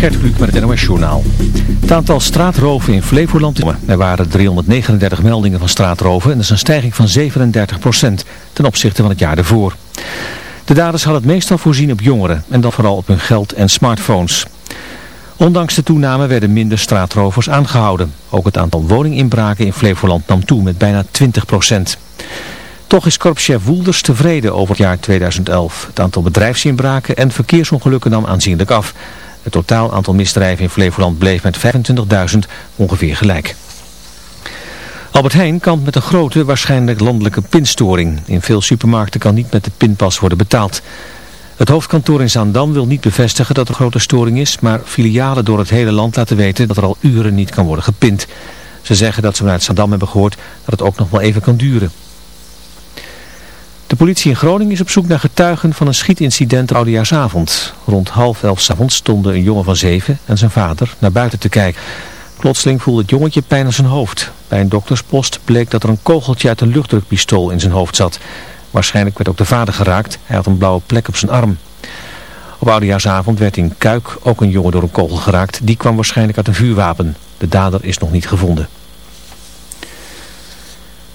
Gert Kluk met het NOS Journaal. Het aantal straatroven in Flevoland... Er waren 339 meldingen van straatroven en dat is een stijging van 37% ten opzichte van het jaar ervoor. De daders hadden het meestal voorzien op jongeren en dan vooral op hun geld en smartphones. Ondanks de toename werden minder straatrovers aangehouden. Ook het aantal woninginbraken in Flevoland nam toe met bijna 20% Toch is korpschef Woelders tevreden over het jaar 2011. Het aantal bedrijfsinbraken en verkeersongelukken nam aanzienlijk af. Het totaal aantal misdrijven in Flevoland bleef met 25.000 ongeveer gelijk. Albert Heijn kampt met een grote, waarschijnlijk landelijke pinstoring. In veel supermarkten kan niet met de pinpas worden betaald. Het hoofdkantoor in Zaandam wil niet bevestigen dat er grote storing is, maar filialen door het hele land laten weten dat er al uren niet kan worden gepind. Ze zeggen dat ze vanuit Zaandam hebben gehoord dat het ook nog wel even kan duren. De politie in Groningen is op zoek naar getuigen van een schietincident oudejaarsavond. Rond half elf avonds stonden een jongen van zeven en zijn vader naar buiten te kijken. Plotseling voelde het jongetje pijn aan zijn hoofd. Bij een dokterspost bleek dat er een kogeltje uit een luchtdrukpistool in zijn hoofd zat. Waarschijnlijk werd ook de vader geraakt. Hij had een blauwe plek op zijn arm. Op oudejaarsavond werd in Kuik ook een jongen door een kogel geraakt. Die kwam waarschijnlijk uit een vuurwapen. De dader is nog niet gevonden.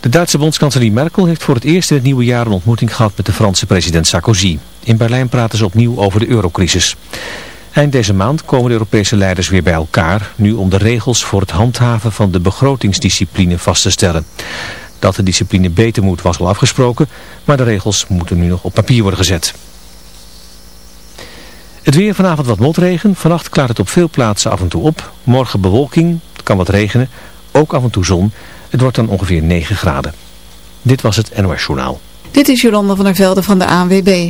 De Duitse bondskanselier Merkel heeft voor het eerst in het nieuwe jaar een ontmoeting gehad met de Franse president Sarkozy. In Berlijn praten ze opnieuw over de eurocrisis. Eind deze maand komen de Europese leiders weer bij elkaar, nu om de regels voor het handhaven van de begrotingsdiscipline vast te stellen. Dat de discipline beter moet was al afgesproken, maar de regels moeten nu nog op papier worden gezet. Het weer vanavond wat motregen, vannacht klaart het op veel plaatsen af en toe op. Morgen bewolking, het kan wat regenen, ook af en toe zon. Het wordt dan ongeveer 9 graden. Dit was het NOS Journaal. Dit is Jolanda van der Velde van de ANWB.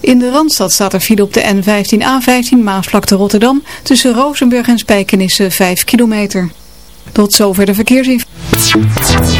In de Randstad staat er file op de N15A15 Maasvlakte Rotterdam tussen Rozenburg en Spijkenisse 5 kilometer. Tot zover de verkeersinformatie.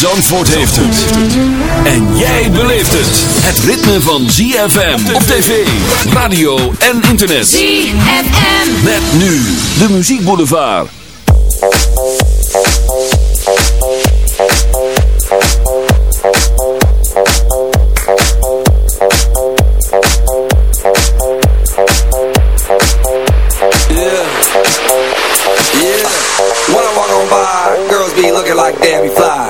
Zandvoort heeft het. En jij beleeft het. Het ritme van ZFM op tv, radio en internet. ZFM. Met nu de muziekboulevard. Yeah. Yeah. When I walk on by, girls be looking like Debbie Fly.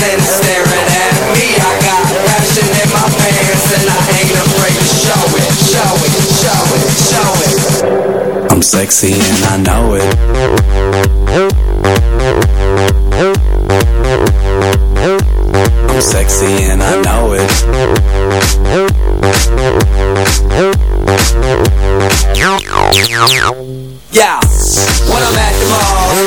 10 staring at me. I got passion in my pants and I ain't afraid to show it, show it, show it, show it. I'm sexy and I know it. I'm sexy and I know it. Yeah, when I'm at the mall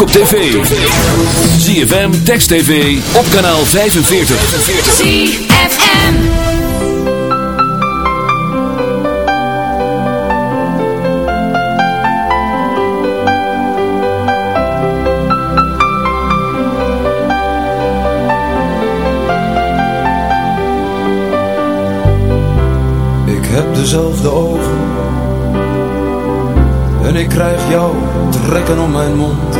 Ook op tv. ZFM, Text TV, op kanaal 45. ZFM. Ik heb dezelfde ogen En ik krijg jou trekken om mijn mond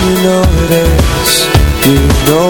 you het is. you know.